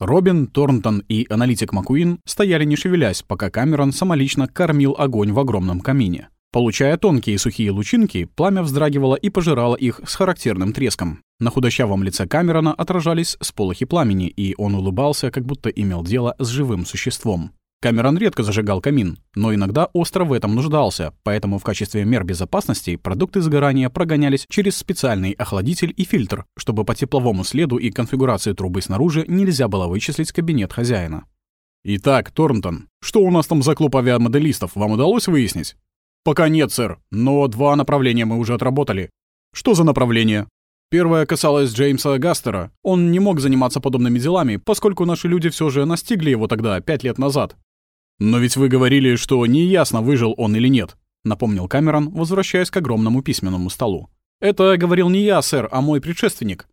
Робин, Торнтон и аналитик Макуин стояли не шевелясь, пока Камерон самолично кормил огонь в огромном камине. Получая тонкие сухие лучинки, пламя вздрагивало и пожирало их с характерным треском. На худощавом лице Камерона отражались сполохи пламени, и он улыбался, как будто имел дело с живым существом. Камерон редко зажигал камин, но иногда остро в этом нуждался, поэтому в качестве мер безопасности продукты сгорания прогонялись через специальный охладитель и фильтр, чтобы по тепловому следу и конфигурации трубы снаружи нельзя было вычислить кабинет хозяина. «Итак, Торнтон, что у нас там за клуб авиамоделистов, вам удалось выяснить?» «Пока нет, сэр, но два направления мы уже отработали». «Что за направление?» Первое касалось Джеймса Гастера. Он не мог заниматься подобными делами, поскольку наши люди все же настигли его тогда, пять лет назад. «Но ведь вы говорили, что неясно, выжил он или нет», — напомнил Камерон, возвращаясь к огромному письменному столу. «Это говорил не я, сэр, а мой предшественник».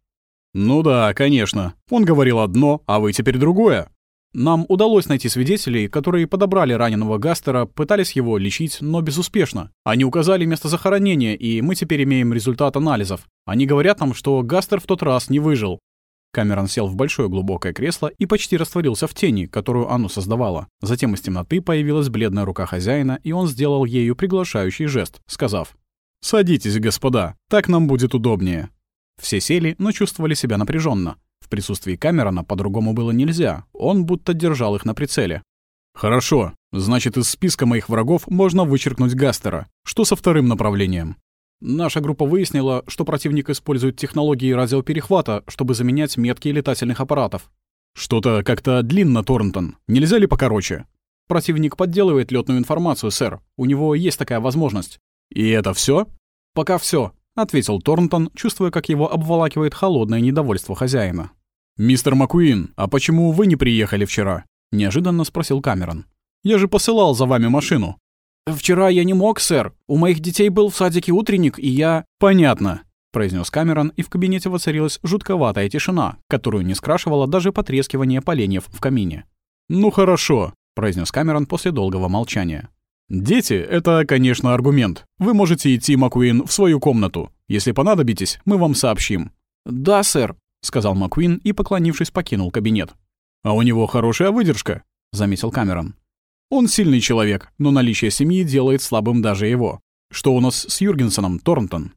«Ну да, конечно. Он говорил одно, а вы теперь другое. Нам удалось найти свидетелей, которые подобрали раненого Гастера, пытались его лечить, но безуспешно. Они указали место захоронения, и мы теперь имеем результат анализов. Они говорят нам, что Гастер в тот раз не выжил. Камерон сел в большое глубокое кресло и почти растворился в тени, которую оно создавало. Затем из темноты появилась бледная рука хозяина, и он сделал ею приглашающий жест, сказав «Садитесь, господа, так нам будет удобнее». Все сели, но чувствовали себя напряженно присутствии Камерона по-другому было нельзя, он будто держал их на прицеле. «Хорошо, значит, из списка моих врагов можно вычеркнуть Гастера. Что со вторым направлением?» Наша группа выяснила, что противник использует технологии радиоперехвата, чтобы заменять метки летательных аппаратов. Что-то как-то длинно, Торнтон. Нельзя ли покороче? Противник подделывает летную информацию, сэр. У него есть такая возможность. И это все? Пока все, ответил Торнтон, чувствуя, как его обволакивает холодное недовольство хозяина. «Мистер Макуин, а почему вы не приехали вчера?» — неожиданно спросил Камерон. «Я же посылал за вами машину». «Вчера я не мог, сэр. У моих детей был в садике утренник, и я...» «Понятно», — произнес Камерон, и в кабинете воцарилась жутковатая тишина, которую не скрашивало даже потрескивание поленьев в камине. «Ну хорошо», — произнес Камерон после долгого молчания. «Дети — это, конечно, аргумент. Вы можете идти, Макуин, в свою комнату. Если понадобитесь, мы вам сообщим». «Да, сэр», — сказал Маккуин и, поклонившись, покинул кабинет. «А у него хорошая выдержка», — заметил Камерон. «Он сильный человек, но наличие семьи делает слабым даже его. Что у нас с Юргенсоном, Торнтон?»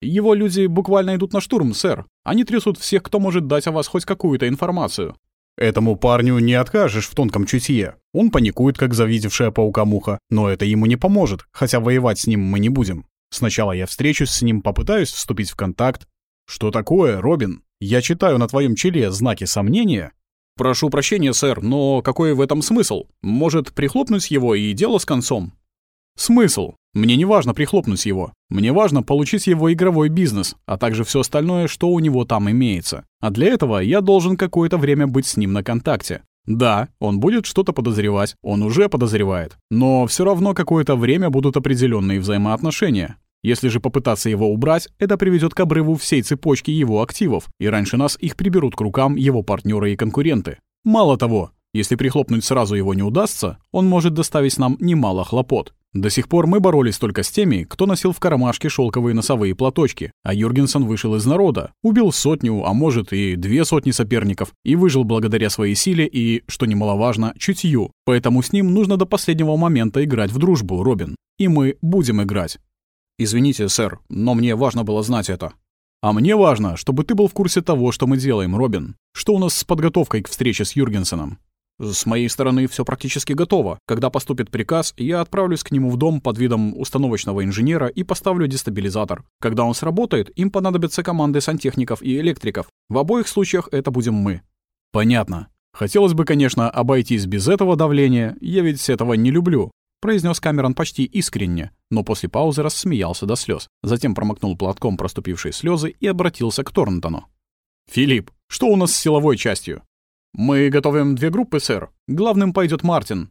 «Его люди буквально идут на штурм, сэр. Они трясут всех, кто может дать о вас хоть какую-то информацию». «Этому парню не откажешь в тонком чутье. Он паникует, как завидевшая паука-муха, но это ему не поможет, хотя воевать с ним мы не будем. Сначала я встречусь с ним, попытаюсь вступить в контакт. Что такое, Робин?» Я читаю на твоем челе знаки сомнения. Прошу прощения, сэр, но какой в этом смысл? Может, прихлопнуть его и дело с концом? Смысл? Мне не важно прихлопнуть его. Мне важно получить его игровой бизнес, а также все остальное, что у него там имеется. А для этого я должен какое-то время быть с ним на контакте. Да, он будет что-то подозревать, он уже подозревает. Но все равно какое-то время будут определенные взаимоотношения. Если же попытаться его убрать, это приведет к обрыву всей цепочки его активов, и раньше нас их приберут к рукам его партнеры и конкуренты. Мало того, если прихлопнуть сразу его не удастся, он может доставить нам немало хлопот. До сих пор мы боролись только с теми, кто носил в кармашке шелковые носовые платочки, а Юргенсон вышел из народа, убил сотню, а может и две сотни соперников, и выжил благодаря своей силе и, что немаловажно, чутью. Поэтому с ним нужно до последнего момента играть в дружбу, Робин. И мы будем играть. «Извините, сэр, но мне важно было знать это». «А мне важно, чтобы ты был в курсе того, что мы делаем, Робин. Что у нас с подготовкой к встрече с Юргенсеном?» «С моей стороны все практически готово. Когда поступит приказ, я отправлюсь к нему в дом под видом установочного инженера и поставлю дестабилизатор. Когда он сработает, им понадобятся команды сантехников и электриков. В обоих случаях это будем мы». «Понятно. Хотелось бы, конечно, обойтись без этого давления, я ведь этого не люблю произнес Камерон почти искренне, но после паузы рассмеялся до слез. Затем промокнул платком проступившие слезы и обратился к Торнтону. «Филипп, что у нас с силовой частью?» «Мы готовим две группы, сэр. Главным пойдет Мартин».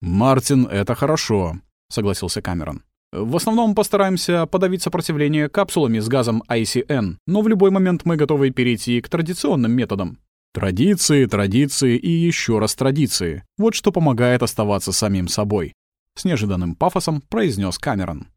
«Мартин — это хорошо», — согласился Камерон. «В основном постараемся подавить сопротивление капсулами с газом ICN, но в любой момент мы готовы перейти к традиционным методам. Традиции, традиции и еще раз традиции. Вот что помогает оставаться самим собой. — с неожиданным пафосом произнес Камерон.